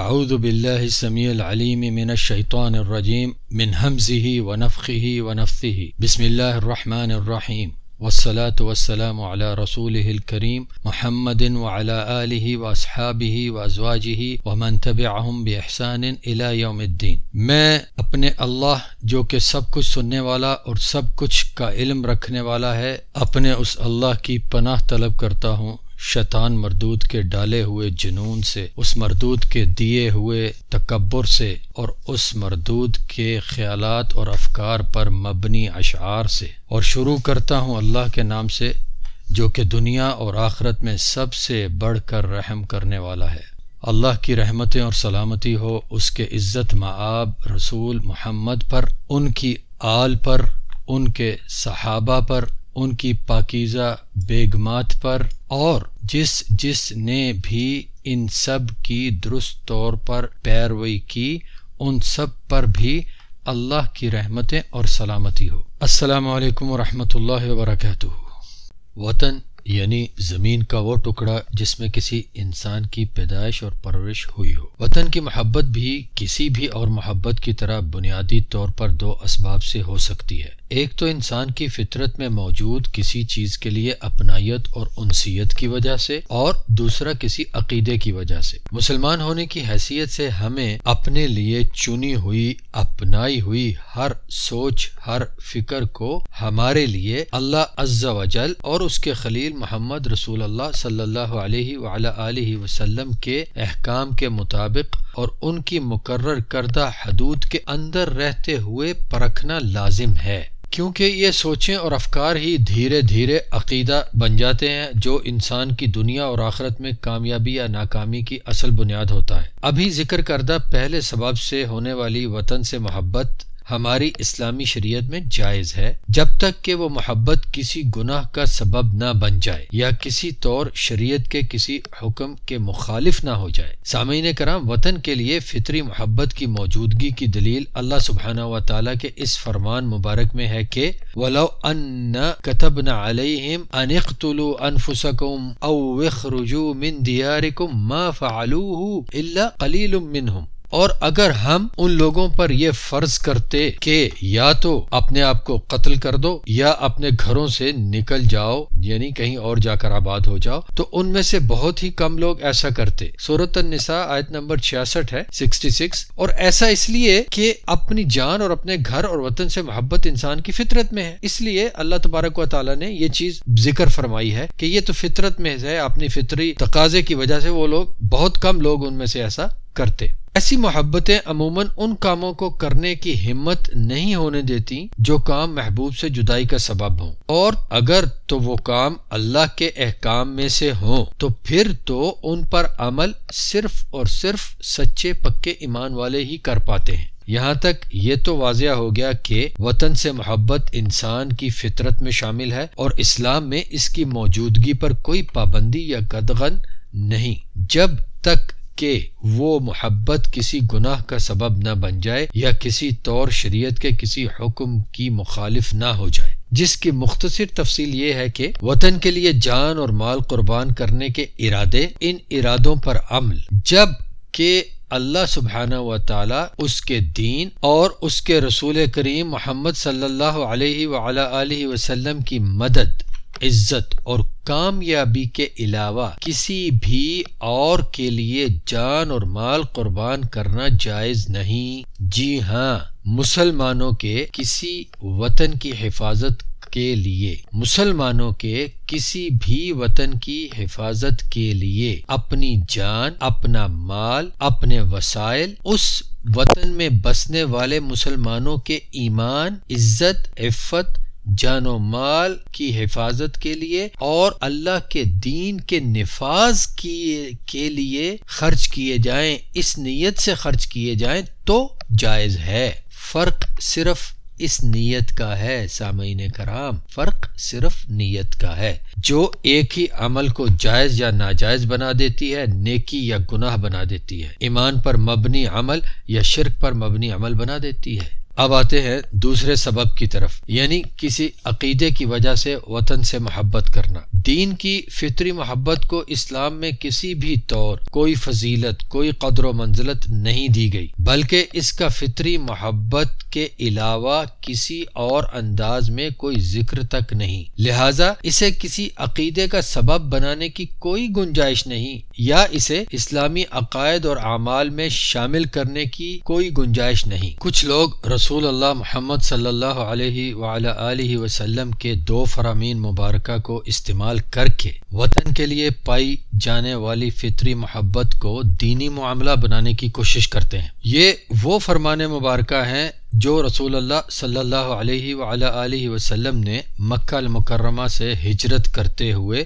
اعوذ باللہ السمیع العلیم من الشیطان الرجیم من حمزه ونفخه ونفثه بسم اللہ الرحمن الرحیم. والصلاة والسلام على رسوله الكریم محمد وعلى آلہ واصحابہ وازواجہ ومن تبعهم بإحسان الى یوم الدین. میں اپنے اللہ جو کہ سب کچھ سننے والا اور سب کچھ کا علم رکھنے والا ہے، اپنے اس اللہ کی پناہ طلب کرتا ہوں۔ شیطان مردود کے ڈالے ہوئے جنون سے، اس مردود کے دیے ہوئے تکبر سے، اور اس مردود کے خیالات اور افکار پر مبنی اشعار سے۔ اور شروع کرتا ہوں اللہ کے نام سے، جو کہ دنیا اور آخرت میں سب سے بڑھ کر رحم کرنے والا ہے۔ اللہ کی رحمتیں اور سلامتی ہو اس کے عزت معاب رسول محمد پر، ان کی آل پر، ان کے صحابہ پر ان کی پاکیزہ بیگمات پر اور جس جس نے بھی ان سب کی درست طور پر پیروئی کی، ان سب پر بھی اللہ کی رحمتیں اور سلامتی ہو۔ السلام علیکم ورحمۃ اللہ وبرکاتہ۔ وطن یعنی زمین کا وہ ٹکڑا جس میں کسی انسان کی پیدائش اور پرورش ہوئی ہو۔ وطن کی محبت بھی کسی بھی اور محبت کی طرح بنیادی طور پر دو اسباب سے ہو سکتی ہے۔ ایک تو انسان کی فطرت میں موجود کسی چیز کے لیے اپنائیت اور انسیت کی وجہ سے اور دوسرا کسی عقیدے کی وجہ سے۔ مسلمان ہونے کی حیثیت سے ہمیں اپنے لیے چنی ہوئی، اپنائی ہوئی ہر سوچ، ہر فکر کو ہمارے لیے اللہ عز و جل اور اس کے خلیل محمد رسول اللہ صلی اللہ علیہ وعلی وسلم کے احکام کے مطابق اور ان کی مقرر کردہ حدود کے اندر رہتے ہوئے پرکھنا لازم ہے۔ کیونکہ یہ سوچیں اور افکار ہی دھیرے دھیرے عقیدہ بن جاتے ہیں جو انسان کی دنیا اور آخرت میں کامیابی یا ناکامی کی اصل بنیاد ہوتا ہے۔ ابھی ذکر کردہ پہلے سبب سے ہونے والی وطن سے محبت ہماری اسلامی شریعت میں جائز ہے جب تک کہ وہ محبت کسی گناہ کا سبب نہ بن جائے یا کسی طور شریعت کے کسی حکم کے مخالف نہ ہو جائے۔ سامعین کرام، وطن کے لیے فطری محبت کی موجودگی کی دلیل اللہ سبحانہ و تعالیٰ کے اس فرمان مبارک میں ہے کہ ولو ان كتبنا عليهم ان اقتلوا انفسكم او اخرجوا من دياركم ما فعلوه الا قليل منهم۔ اور اگر ہم ان لوگوں پر یہ فرض کرتے کہ یا تو اپنے آپ کو قتل کر دو یا اپنے گھروں سے نکل جاؤ یعنی کہیں اور جا کر آباد ہو جاؤ، تو ان میں سے بہت ہی کم لوگ ایسا کرتے۔ صورت النساء آیت نمبر چھیاسٹھ ہے سکسٹی سکس اور ایسا اس لیے کہ اپنی جان اور اپنے گھر اور وطن سے محبت انسان کی فطرت میں ہے۔ اس لیے اللہ تبارک و تعالیٰ نے یہ چیز ذکر فرمائی ہے کہ یہ تو فطرت میں ہے، اپنی فطری تقاضے کی وجہ سے وہ لوگ بہت کم لوگ ان میں سے ایسا کرتے۔ ایسی محبتیں عموماً ان کاموں کو کرنے کی ہمت نہیں ہونے دیتی جو کام محبوب سے جدائی کا سبب ہوں۔ اور اگر تو وہ کام اللہ کے احکام میں سے ہوں، تو پھر تو ان پر عمل صرف اور صرف سچے پکے ایمان والے ہی کر پاتے ہیں۔ یہاں تک یہ تو واضح ہو گیا کہ وطن سے محبت انسان کی فطرت میں شامل ہے اور اسلام میں اس کی موجودگی پر کوئی پابندی یا قدغن نہیں۔ جب تک کہ وہ محبت کسی گناہ کا سبب نہ بن جائے یا کسی طور شریعت کے کسی حکم کی مخالف نہ ہو جائے۔ جس کی مختصر تفصیل یہ ہے کہ وطن کے لیے جان اور مال قربان کرنے کے ارادے، ان ارادوں پر عمل۔ جبکہ اللہ سبحانہ و تعالی اس کے دین اور اس کے رسول کریم محمد صلی اللہ علیہ وعلی وسلم کی مدد، عزت اور کامیابی کے علاوہ کسی بھی اور کے لیے جان اور مال قربان کرنا جائز نہیں۔ جی ہاں مسلمانوں کے کسی وطن کی حفاظت کے لیے، مسلمانوں کے کسی بھی وطن کی حفاظت کے لیے اپنی جان، اپنا مال، اپنے وسائل، اس وطن میں بسنے والے مسلمانوں کے ایمان، عزت، عفت جان و مال کی حفاظت کے لیے اور اللہ کے دین کے نفاذ کے لیے خرچ کیے جائیں، اس نیت سے خرچ کیے جائیں تو جائز ہے۔ فرق صرف اس نیت کا ہے، سامعین کرام۔ فرق صرف نیت کا ہے۔ جو ایک ہی عمل کو جائز یا ناجائز بنا دیتی ہے، نیکی یا گناہ بنا دیتی ہے۔ ایمان پر مبنی عمل یا شرک پر مبنی عمل بنا دیتی ہے۔ اب آتے ہیں دوسرے سبب کی طرف یعنی کسی عقیدے کی وجہ سے وطن سے محبت کرنا۔ دین کی فطری محبت کو اسلام میں کسی بھی طور، کوئی فضیلت، کوئی قدر و منزلت نہیں دی گئی، بلکہ اس کا فطری محبت کے علاوہ کسی اور انداز میں کوئی ذکر تک نہیں۔ لہذا اسے کسی عقیدے کا سبب بنانے کی کوئی گنجائش نہیں، یا اسے اسلامی عقائد اور اعمال میں شامل کرنے کی کوئی گنجائش نہیں۔ کچھ لوگ رسول رسول اللہ محمد صلی اللہ علیہ وآلہ وسلم کے دو فرامین مبارکہ کو استعمال کر کے وطن کے لیے پائی جانے والی فطری محبت کو دینی معاملہ بنانے کی کوشش کرتے ہیں۔ یہ وہ فرمان مبارکہ ہیں جو رسول اللہ صلی اللہ علیہ وآلہ وسلم نے مکہ المکرمہ سے ہجرت کرتے ہوئے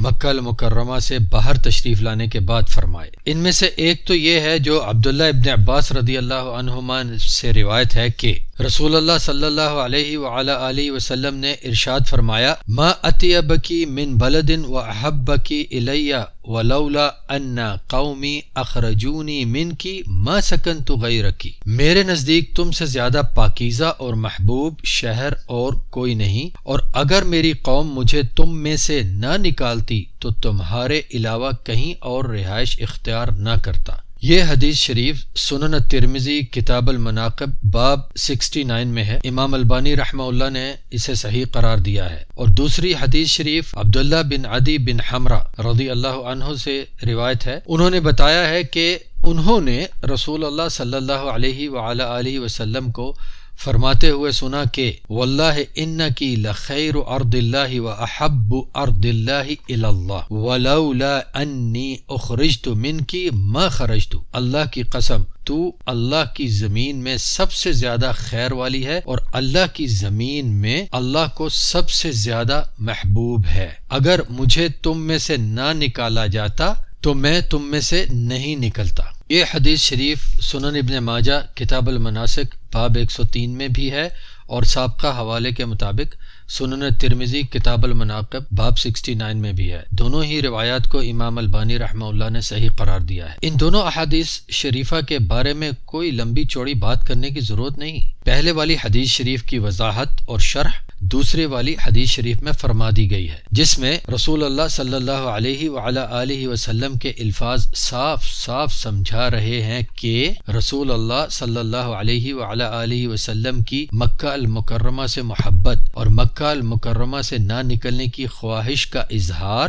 مکہ المکرمہ سے باہر تشریف لانے کے بعد فرمائے۔ ان میں سے ایک تو یہ ہے جو عبداللہ ابن عباس رضی اللہ عنہما سے روایت ہے کہ رسول اللہ صلی اللہ علیہ وآلہ وسلم نے ارشاد فرمایا، ما اطیبکی من بلد و احبکی الیہ ولولا ان قومی اخرجونی من کی ما سکن تو غیرکی۔ میرے نزدیک تم سے زیادہ پاکیزہ اور محبوب شہر اور کوئی نہیں، اور اگر میری قوم مجھے تم میں سے نہ نکالتی تو تمہارے علاوہ کہیں اور رہائش اختیار نہ کرتا۔ یہ حدیث شریف سنن ترمزی کتاب المناقب باب 69 میں ہے۔ امام البانی رحمہ اللہ نے اسے صحیح قرار دیا ہے۔ اور دوسری حدیث شریف عبداللہ بن عدی بن حمرہ رضی اللہ عنہ سے روایت ہے۔ انہوں نے بتایا ہے کہ انہوں نے رسول اللہ صلی اللہ علیہ وآلہ وسلم کو فرماتے ہوئے سنا کہ واللہ ان کی لخیر ارد اللہ و احب ارد اللہ اللہ ولولا انی اخرجت من کی ما خرجت اللہ کی قسم تو اللہ کی زمین میں سب سے زیادہ خیر والی ہے اور اللہ کی زمین میں اللہ کو سب سے زیادہ محبوب ہے اگر مجھے تم میں سے نہ نکالا جاتا تو میں تم میں سے نہیں نکلتا یہ حدیث شریف سنن ابن ماجہ کتاب المناسک باب ایک سو تین میں بھی ہے اور سابقہ حوالے کے مطابق سنن ترمیزی کتاب المناقب باب سکسٹی نائن میں بھی ہے۔ دونوں ہی روایات کو امام البانی رحمہ اللہ نے صحیح قرار دیا ہے۔ ان دونوں احادیث شریفہ کے بارے میں کوئی لمبی چوڑی بات کرنے کی ضرورت نہیں۔ پہلے والی حدیث شریف کی وضاحت اور شرح دوسرے والی حدیث شریف میں فرما دی گئی ہے، جس میں رسول اللہ صلی اللہ علیہ وآلہ وسلم کے الفاظ صاف صاف سمجھا رہے ہیں کہ رسول اللہ صلی اللہ علیہ وآلہ وسلم کی مکہ المکرمہ سے محبت اور مکہ المکرمہ سے نہ نکلنے کی خواہش کا اظہار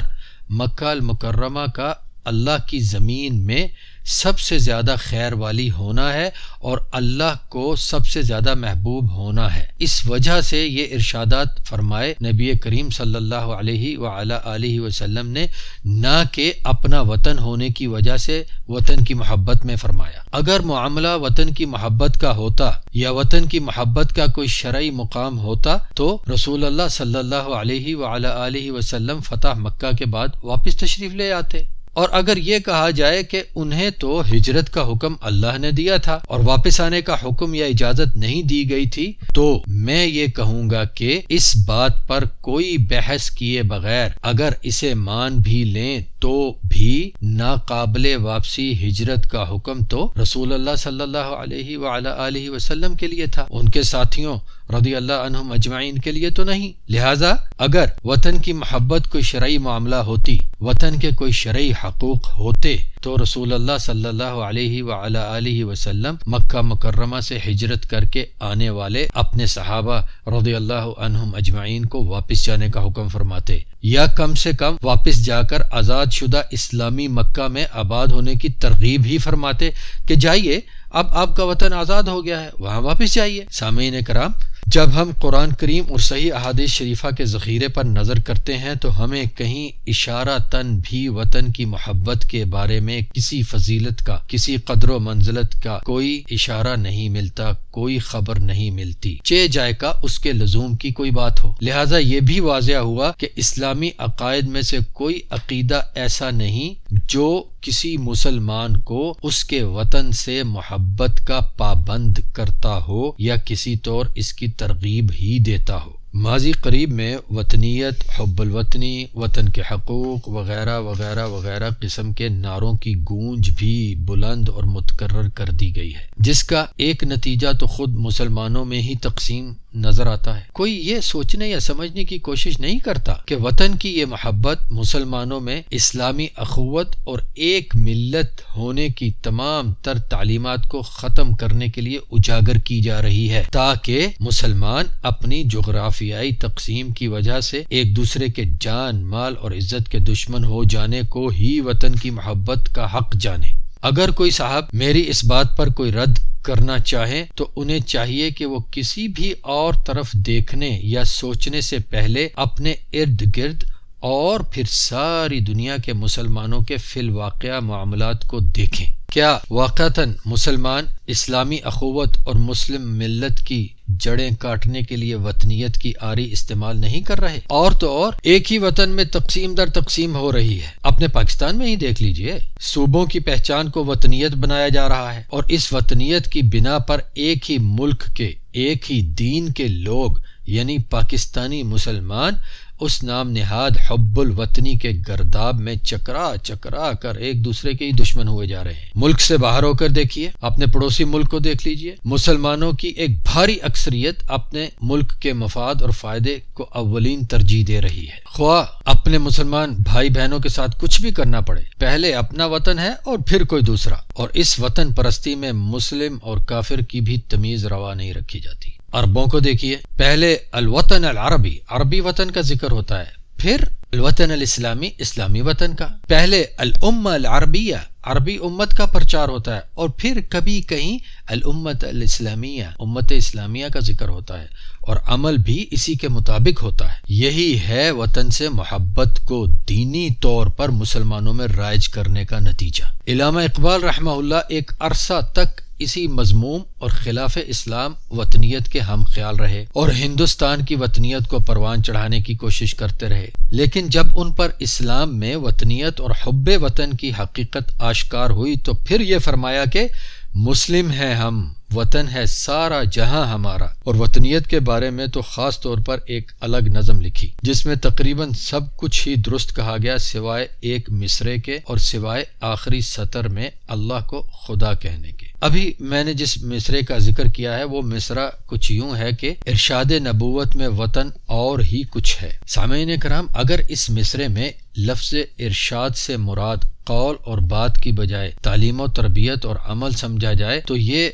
مکہ المکرمہ کا اللہ کی زمین میں سب سے زیادہ خیر والی ہونا ہے اور اللہ کو سب سے زیادہ محبوب ہونا ہے۔ اس وجہ سے یہ ارشادات فرمائے نبی کریم صلی اللہ علیہ علیہ وسلم نے نہ کہ اپنا وطن ہونے کی وجہ سے وطن کی محبت میں فرمایا۔ اگر معاملہ وطن کی محبت کا ہوتا یا وطن کی محبت کا کوئی شرعی مقام ہوتا تو رسول اللہ صلی اللہ علیہ علیہ وسلم فتح مکہ کے بعد واپس تشریف لے آتے۔ اور اگر یہ کہا جائے کہ انہیں تو ہجرت کا حکم اللہ نے دیا تھا اور واپس آنے کا حکم یا اجازت نہیں دی گئی تھی، تو میں یہ کہوں گا کہ اس بات پر کوئی بحث کیے بغیر اگر اسے مان بھی لیں تو بھی ناقابل واپسی ہجرت کا حکم تو رسول اللہ صلی اللہ علیہ وآلہ وسلم کے لیے تھا۔ ان کے ساتھیوں رضی اللہ عنہ اجمعین کے لیے تو نہیں۔ لہذا اگر وطن کی محبت کوئی شرعی معاملہ ہوتی، وطن کے کوئی شرعی حقوق ہوتے تو رسول اللہ صلی اللہ علیہ وآلہ وسلم مکہ مکرمہ سے ہجرت کر کے آنے والے اپنے صحابہ رضی اللہ عنہم اجمعین کو واپس جانے کا حکم فرماتے۔ یا کم سے کم واپس جا کر آزاد شدہ اسلامی مکہ میں آباد ہونے کی ترغیب ہی فرماتے کہ جائیے، اب آپ کا وطن آزاد ہو گیا ہے، وہاں واپس جائیے۔ سامعین کرام جب ہم قرآن کریم اور صحیح احادیث شریفہ کے ذخیرے پر نظر کرتے ہیں تو ہمیں کہیں اشارہ تن بھی وطن کی محبت کے بارے میں کسی فضیلت کا، کسی قدر و منزلت کا کوئی اشارہ نہیں ملتا، کوئی خبر نہیں ملتی۔ چے جائے کا اس کے لزوم کی کوئی بات ہو۔ لہٰذا یہ بھی واضح ہوا کہ اسلامی عقائد میں سے کوئی عقیدہ ایسا نہیں جو کسی مسلمان کو اس کے وطن سے محبت کا پابند کرتا ہو یا کسی طور اس کی ترغیب ہی دیتا ہو۔ ماضی قریب میں وطنیت، حب الوطنی، وطن کے حقوق وغیرہ وغیرہ وغیرہ قسم کے نعروں کی گونج بھی بلند اور متکرر کر دی گئی ہے۔ جس کا ایک نتیجہ تو خود مسلمانوں میں ہی تقسیم نظر آتا ہے۔ کوئی یہ سوچنے یا سمجھنے کی کوشش نہیں کرتا کہ وطن کی یہ محبت مسلمانوں میں اسلامی اخوت اور ایک ملت ہونے کی تمام تر تعلیمات کو ختم کرنے کے لیے اجاگر کی جا رہی ہے، تاکہ مسلمان اپنی جغرافیائی تقسیم کی وجہ سے ایک دوسرے کے جان، مال اور عزت کے دشمن ہو جانے کو ہی وطن کی محبت کا حق جانے۔ اگر کوئی صاحب میری اس بات پر کوئی رد کرنا چاہیں تو انہیں چاہیے کہ وہ کسی بھی اور طرف دیکھنے یا سوچنے سے پہلے اپنے ارد گرد اور پھر ساری دنیا کے مسلمانوں کے فی الواقع معاملات کو دیکھیں۔ کیا واقعتا مسلمان اسلامی اخوت اور مسلم ملت کی جڑیں کاٹنے کے لیے وطنیت کی آری استعمال نہیں کر رہے؟ اور تو اور، ایک ہی وطن میں تقسیم در تقسیم ہو رہی ہے۔ اپنے پاکستان میں ہی دیکھ لیجیے، صوبوں کی پہچان کو وطنیت بنایا جا رہا ہے۔ اور اس وطنیت کی بنا پر ایک ہی ملک کے، ایک ہی دین کے لوگ یعنی پاکستانی مسلمان اس نام نہاد حب الوطنی کے گرداب میں چکرا چکرا کر ایک دوسرے کے ہی دشمن ہوئے جا رہے ہیں۔ ملک سے باہر ہو کر دیکھیے، اپنے پڑوسی ملک کو دیکھ لیجیے۔ مسلمانوں کی ایک بھاری اکثریت اپنے ملک کے مفاد اور فائدے کو اولین ترجیح دے رہی ہے۔ خواہ اپنے مسلمان بھائی بہنوں کے ساتھ کچھ بھی کرنا پڑے، پہلے اپنا وطن ہے اور پھر کوئی دوسرا۔ اور اس وطن پرستی میں مسلم اور کافر کی بھی تمیز روا نہیں رکھی جاتی۔ عربوں کو دیکھیے۔ پہلے الوطن العربی، عربی وطن کا ذکر ہوتا ہے۔ پھر الوطن الاسلامی، اسلامی وطن کا۔ پہلے الامہ العربیہ، عربی امت کا پرچار ہوتا ہے۔ اور پھر کبھی کہیں الامت الاسلامیہ، امت اسلامیہ کا ذکر ہوتا ہے اور عمل بھی اسی کے مطابق ہوتا ہے۔ یہی ہے وطن سے محبت کو دینی طور پر مسلمانوں میں رائج کرنے کا نتیجہ۔ علامہ اقبال رحمہ اللہ ایک عرصہ تک اسی مضموم اور خلاف اسلام وطنیت کے ہم خیال رہے اور ہندوستان کی وطنیت کو پروان چڑھانے کی کوشش کرتے رہے۔ لیکن جب ان پر اسلام میں وطنیت اور حب وطن کی حقیقت آشکار ہوئی تو پھر یہ فرمایا کہ مسلم ہیں ہم۔ وطن ہے سارا جہاں ہمارا۔ اور وطنیت کے بارے میں تو خاص طور پر ایک الگ نظم لکھی، جس میں تقریباً سب کچھ ہی درست کہا گیا سوائے ایک مصرے کے اور سوائے آخری سطر میں اللہ کو خدا کہنے کے۔ ابھی میں نے جس مصرے کا ذکر کیا ہے، وہ مصرا کچھ یوں ہے کہ ارشاد نبوت میں وطن اور ہی کچھ ہے۔ سامعین کرام، اگر اس مصرے میں لفظ ارشاد سے مراد قول اور بات کی بجائے تعلیم و تربیت اور عمل سمجھا جائے، تو یہ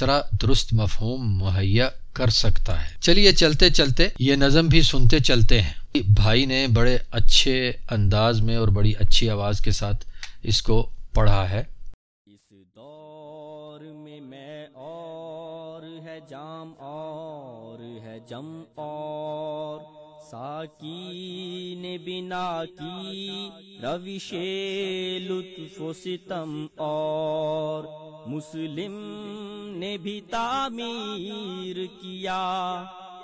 مصرا درست مفہوم مہیا کر سکتا ہے۔ چلیے، چلتے چلتے، یہ نظم بھی سنتے چلتے ہیں۔ بھائی نے بڑے اچھے انداز میں اور بڑی اچھی آواز کے ساتھ اس کو پڑھا ہے۔ اس دور میں میں اور ہے جام اور ہے جم اور۔ ساکی نے بنا کی روش لطف و ستم اور مسلم نے بھی تعمیر کیا،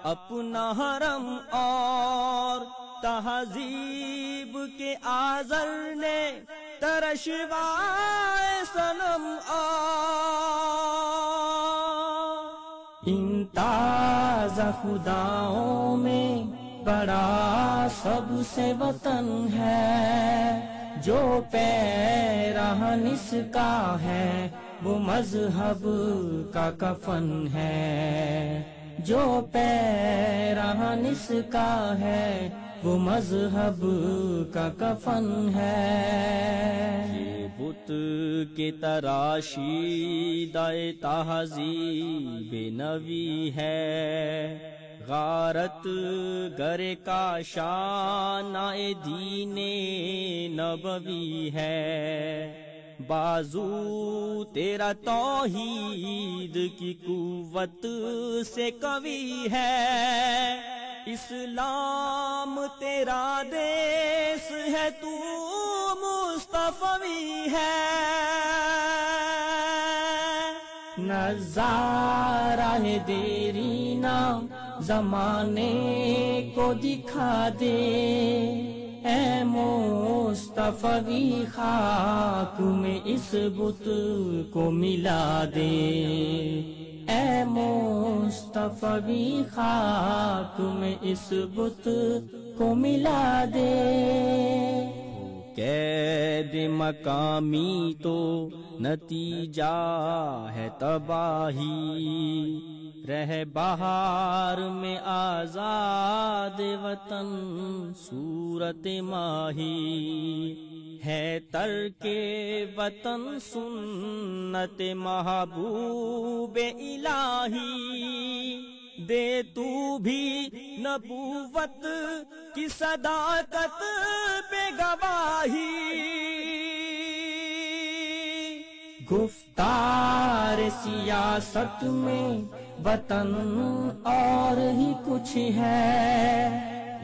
اپنا حرم اور تہذیب کے آزر نے ترشوا سنم ان تازہ خداؤں میں بڑا سب سے وطن ہے، جو پیرہن اس کا ہے، وہ مذہب کا کفن ہے۔ جو پیرہن اس کا ہے، وہ مذہب کا کفن ہے۔ بت کے تراشی دائے تہذیب نوی ہے۔ غارت گر کا شان دین نبوی ہے۔ بازو، تیرا توحید کی قوت سے کوی ہے۔ اسلام تیرا دیس ہے، تو مصطفی ہے۔ نظارہ دیری نام زمانے کو دکھا دے۔ اے مصطفی خاک میں اس بت کو ملا دے۔ اے مصطفی خاک میں اس بت کو ملا دے۔ قید مقامی تو نتیجہ ہے تباہی۔ رہ بہار میں آزاد وطن صورت ماہی ہے تر کے وطن سنت محبوب الہی دے تو بھی نبوت کی صداقت پہ گواہی گفتار سیاست میں وطن اور ہی کچھ ہے۔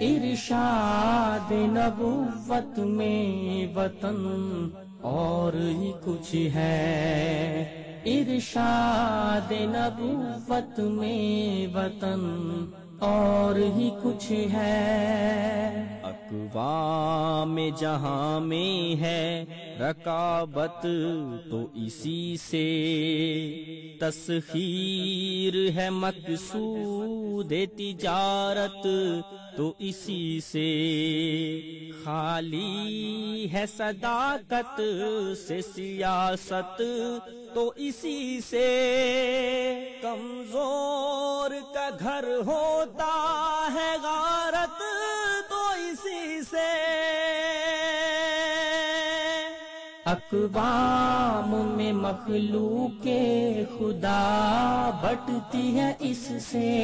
ارشاد نبوت میں وطن اور ہی کچھ ہے۔ ارشاد نبوت میں وطن اور ہی کچھ ہے۔ اقوام جہاں میں ہے رکابت تو اسی سے تسخیر ہے مقصود تجارت تو اسی سے خالی ہے صداقت سے سیاست تو اسی سے کمزور کا گھر ہوتا ہے غارت اقوام میں مخلوق خدا بٹتی ہے اس سے۔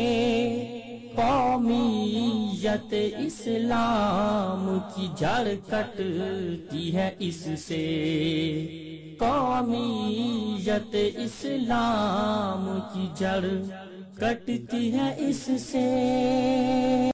قومیت اسلام کی جڑ کٹتی ہے اس سے۔ قومیت اسلام کی جڑ کٹتی ہے اس سے۔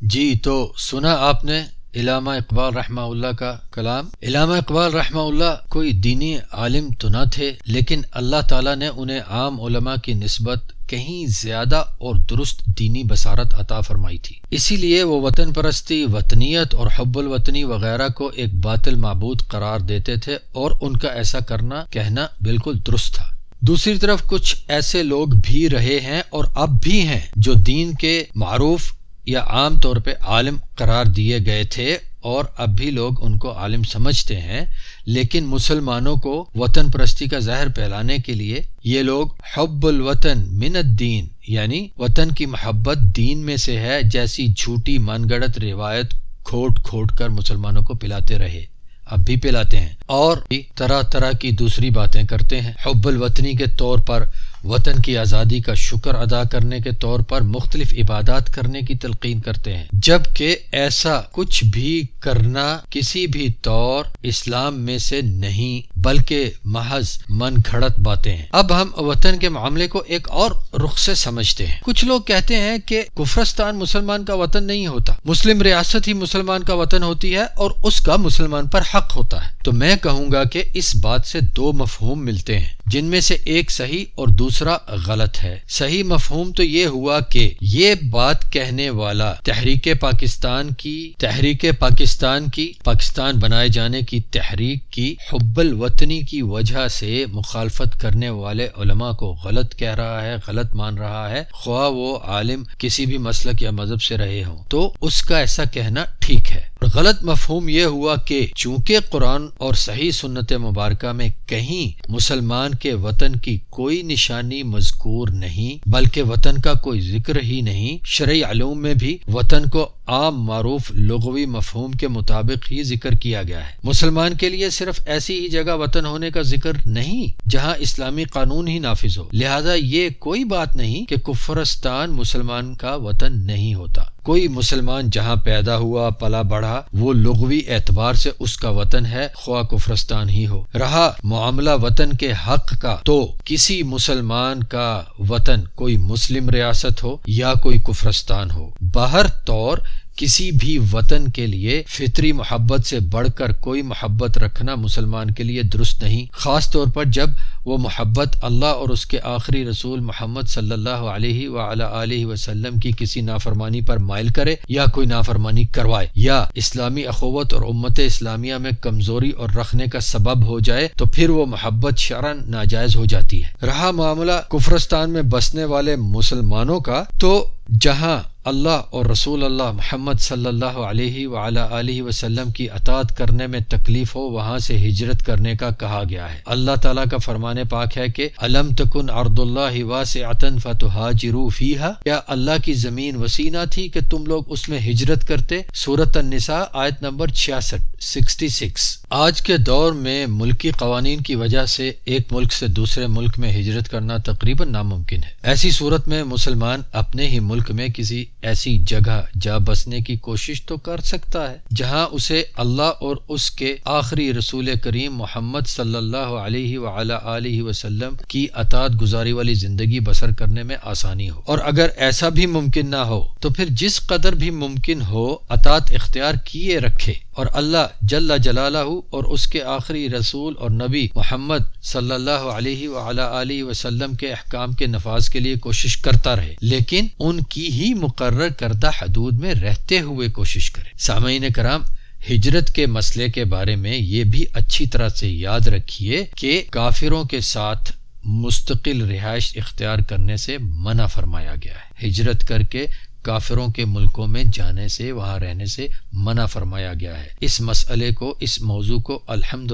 جی تو سنا آپ نے علامہ اقبال رحمہ اللہ کا کلام۔ علامہ اقبال رحمہ اللہ کوئی دینی عالم تو نہ تھے، لیکن اللہ تعالیٰ نے انہیں عام علماء کی نسبت کہیں زیادہ اور درست دینی بصارت عطا فرمائی تھی۔ اسی لیے وہ وطن پرستی، وطنیت اور حب الوطنی وغیرہ کو ایک باطل معبود قرار دیتے تھے اور ان کا ایسا کرنا، کہنا بالکل درست تھا۔ دوسری طرف کچھ ایسے لوگ بھی رہے ہیں اور اب بھی ہیں جو دین کے معروف یا عام طور پہ عالم قرار دیے گئے تھے اور اب بھی لوگ ان کو عالم سمجھتے ہیں، لیکن مسلمانوں کو وطن پرستی کا زہر پھیلانے کے لیے یہ لوگ حب الوطن من الدین یعنی وطن کی محبت دین میں سے ہے جیسی جھوٹی من گڑت روایت کھوٹ کھوٹ کر مسلمانوں کو پلاتے رہے۔ اب بھی پلاتے ہیں۔ اور طرح طرح کی دوسری باتیں کرتے ہیں۔ حب الوطنی کے طور پر وطن کی آزادی کا شکر ادا کرنے کے طور پر مختلف عبادات کرنے کی تلقین کرتے ہیں۔ جبکہ ایسا کچھ بھی کرنا کسی بھی طور اسلام میں سے نہیں، بلکہ محض من گھڑت باتیں ہیں۔ اب ہم وطن کے معاملے کو ایک اور رخ سے سمجھتے ہیں۔ کچھ لوگ کہتے ہیں کہ کفرستان مسلمان کا وطن نہیں ہوتا۔ مسلم ریاست ہی مسلمان کا وطن ہوتی ہے اور اس کا مسلمان پر حق ہوتا ہے۔ تو میں کہوں گا کہ اس بات سے دو مفہوم ملتے ہیں۔ جن میں سے ایک صحیح اور دوسرا غلط ہے۔ صحیح مفہوم تو یہ ہوا کہ یہ بات کہنے والا تحریک پاکستان کی، تحریک پاکستان کی، پاکستان بنائے جانے کی تحریک کی حب الوطنی کی وجہ سے مخالفت کرنے والے علماء کو غلط کہہ رہا ہے، غلط مان رہا ہے۔ خواہ وہ عالم کسی بھی مسلک یا مذہب سے رہے ہوں۔ تو اس کا ایسا کہنا ٹھیک ہے۔ غلط مفہوم یہ ہوا کہ چونکہ قرآن اور صحیح سنت مبارکہ میں کہیں مسلمان کے وطن کی کوئی نشانی مذکور نہیں، بلکہ وطن کا کوئی ذکر ہی نہیں، شرعی علوم میں بھی وطن کو عام معروف لغوی مفہوم کے مطابق ہی ذکر کیا گیا ہے۔ مسلمان کے لیے صرف ایسی ہی جگہ وطن ہونے کا ذکر نہیں، جہاں اسلامی قانون ہی نافذ ہو۔ لہذا یہ کوئی بات نہیں کہ کفرستان مسلمان کا وطن نہیں ہوتا۔ کوئی مسلمان جہاں پیدا ہوا، پلا بڑھا، وہ لغوی اعتبار سے اس کا وطن ہے، خواہ کفرستان ہی ہو۔ رہا معاملہ وطن کے حق کا، تو کسی مسلمان کا وطن کوئی مسلم ریاست ہو یا کوئی کفرستان ہو۔ باہر طور کسی بھی وطن کے لیے فطری محبت سے بڑھ کر کوئی محبت رکھنا مسلمان کے لیے درست نہیں۔ خاص طور پر جب وہ محبت اللہ اور اس کے آخری رسول محمد صلی اللہ علیہ و علیہ وسلم کی کسی نافرمانی پر مائل کرے یا کوئی نافرمانی کروائے یا اسلامی اخوت اور امت اسلامیہ میں کمزوری اور رکھنے کا سبب ہو جائے تو پھر وہ محبت شرن ناجائز ہو جاتی ہے۔ رہا معاملہ کفرستان میں بسنے والے مسلمانوں کا تو جہاں اللہ اور رسول اللہ محمد صلی اللہ علیہ علیہ وسلم کی اطاعت کرنے میں تکلیف ہو، وہاں سے ہجرت کرنے کا کہا گیا ہے۔ اللہ تعالیٰ کا فرمان پاک ہے کہ علم تکن ارد اللہ واسعتن فتحاجروا فیہا؟ کیا اللہ کی زمین وسیع تھی کہ تم لوگ اس میں ہجرت کرتے؟ سورت النساء آیت نمبر 66 66 آج کے دور میں ملکی قوانین کی وجہ سے ایک ملک سے دوسرے ملک میں ہجرت کرنا تقریباً ناممکن ہے۔ ایسی صورت میں مسلمان اپنے ہی ملک میں کسی ایسی جگہ جا بسنے کی کوشش تو کر سکتا ہے، جہاں اسے اللہ اور اس کے آخری رسول کریم محمد صلی اللہ علیہ وآلہ وسلم کی اطاعت گزاری والی زندگی بسر کرنے میں آسانی ہو۔ اور اگر ایسا بھی ممکن نہ ہو، تو پھر جس قدر بھی ممکن ہو اطاعت اختیار کیے رکھے۔ اور اللہ جل جلالہ اور اس کے آخری رسول اور نبی محمد صلی اللہ علیہ وآلہ وسلم کے احکام کے نفاذ کے لیے کوشش کرتا رہے، لیکن ان کی ہی مقرر کردہ حدود میں رہتے ہوئے کوشش کرے۔ سامعین کرام، ہجرت کے مسئلے کے بارے میں یہ بھی اچھی طرح سے یاد رکھیے کہ کافروں کے ساتھ مستقل رہائش اختیار کرنے سے منع فرمایا گیا ہے۔ ہجرت کر کے کافروں کے ملکوں میں جانے سے، وہاں رہنے سے منع فرمایا گیا ہے۔ اس مسئلے کو، اس موضوع کو الحمد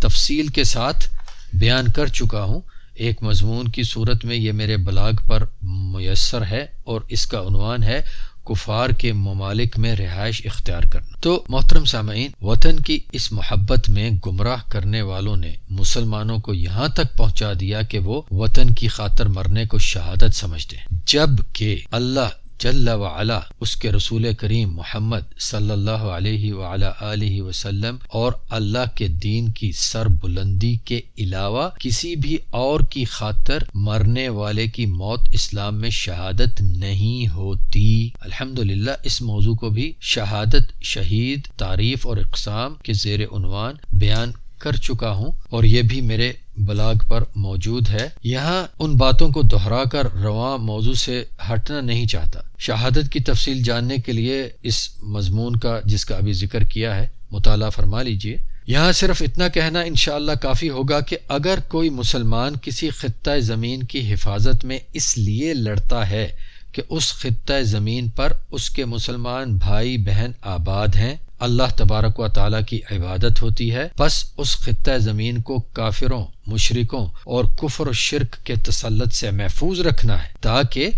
تفصیل کے ساتھ بیان کر چکا ہوں۔ ایک مضمون کی صورت میں یہ میرے بلاگ پر میسر ہے اور اس کا عنوان ہے کفار کے ممالک میں رہائش اختیار کرنا۔ تو محترم سامعین، وطن کی اس محبت میں گمراہ کرنے والوں نے مسلمانوں کو یہاں تک پہنچا دیا کہ وہ وطن کی خاطر مرنے کو شہادت سمجھتے جبکہ اللہ جل وعلا، اس کے رسول کریم محمد صلی اللہ علیہ وآلہ وسلم اور اللہ کے دین کی سر بلندی کے علاوہ کسی بھی اور کی خاطر مرنے والے کی موت اسلام میں شہادت نہیں ہوتی۔ الحمد اس موضوع کو بھی شہادت، شہید، تعریف اور اقسام کے زیر عنوان بیان کر چکا ہوں اور یہ بھی میرے بلاگ پر موجود ہے۔ یہاں ان باتوں کو دہرا کر رواں موضوع سے ہٹنا نہیں چاہتا۔ شہادت کی تفصیل جاننے کے لیے اس مضمون کا، جس کا ابھی ذکر کیا ہے، مطالعہ فرما لیجیے۔ یہاں صرف اتنا کہنا انشاءاللہ کافی ہوگا کہ اگر کوئی مسلمان کسی خطہ زمین کی حفاظت میں اس لیے لڑتا ہے کہ اس خطۂ زمین پر اس کے مسلمان بھائی بہن آباد ہیں۔ اللہ تبارک و تعالیٰ کی عبادت ہوتی ہے۔ بس اس خطۂ زمین کو کافروں، مشرکوں اور کفر و شرک کے تسلط سے محفوظ رکھنا ہے تاکہ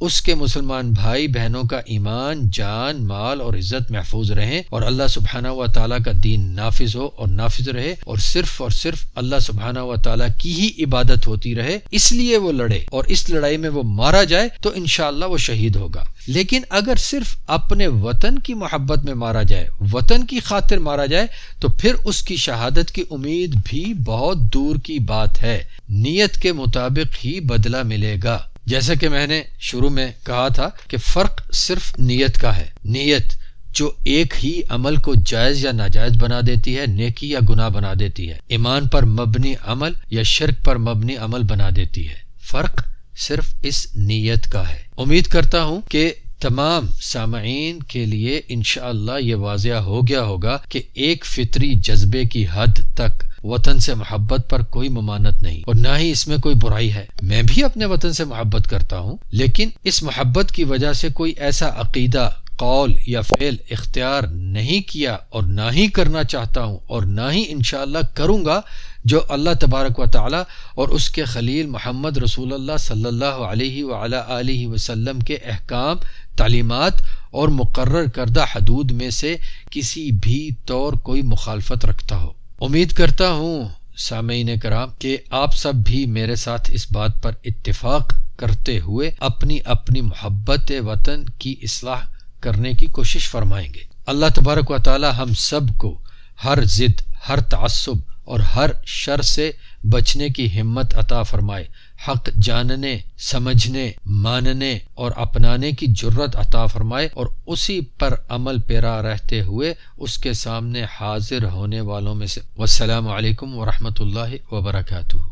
اس کے مسلمان بھائی بہنوں کا ایمان، جان، مال اور عزت محفوظ رہے اور اللہ سبحانہ و تعالیٰ کا دین نافذ ہو اور نافذ رہے اور صرف اور صرف اللہ سبحانہ و تعالیٰ کی ہی عبادت ہوتی رہے، اس لیے وہ لڑے اور اس لڑائی میں وہ مارا جائے تو انشاءاللہ وہ شہید ہوگا۔ لیکن اگر صرف اپنے وطن کی محبت میں مارا جائے، وطن کی خاطر مارا جائے، تو پھر اس کی شہادت کی امید بھی بہت دور کی بات ہے۔ نیت کے مطابق ہی بدلہ ملے گا۔ جیسا کہ میں نے شروع میں کہا تھا کہ فرق صرف نیت کا ہے۔ نیت جو ایک ہی عمل کو جائز یا ناجائز بنا دیتی ہے، نیکی یا گناہ بنا دیتی ہے۔ ایمان پر مبنی عمل یا شرک پر مبنی عمل بنا دیتی ہے۔ فرق صرف اس نیت کا ہے۔ امید کرتا ہوں کہ تمام سامعین کے لیے انشاءاللہ یہ واضح ہو گیا ہوگا کہ ایک فطری جذبے کی حد تک وطن سے محبت پر کوئی ممانت نہیں اور نہ ہی اس میں کوئی برائی ہے۔ میں بھی اپنے وطن سے محبت کرتا ہوں، لیکن اس محبت کی وجہ سے کوئی ایسا عقیدہ، قول یا فعل اختیار نہیں کیا اور نہ ہی کرنا چاہتا ہوں اور نہ ہی انشاءاللہ کروں گا جو اللہ تبارک و تعالی اور اس کے خلیل محمد رسول اللہ صلی اللہ علیہ علیہ وسلم کے احکام تعلیمات اور مقرر کردہ حدود میں سے کسی بھی طور کوئی مخالفت رکھتا ہو۔ امید کرتا ہوں سامعین کرام کہ آپ سب بھی میرے ساتھ اس بات پر اتفاق کرتے ہوئے اپنی اپنی محبت وطن کی اصلاح کرنے کی کوشش فرمائیں گے۔ اللہ تبارک و تعالی ہم سب کو ہر ضد، ہر تعصب اور ہر شر سے بچنے کی ہمت عطا فرمائے۔ حق جاننے، سمجھنے، ماننے اور اپنانے کی جرت عطا فرمائے اور اسی پر عمل پیرا رہتے ہوئے اس کے سامنے حاضر ہونے والوں میں سے۔ والسلام علیکم ورحمۃ اللہ وبرکاتہ۔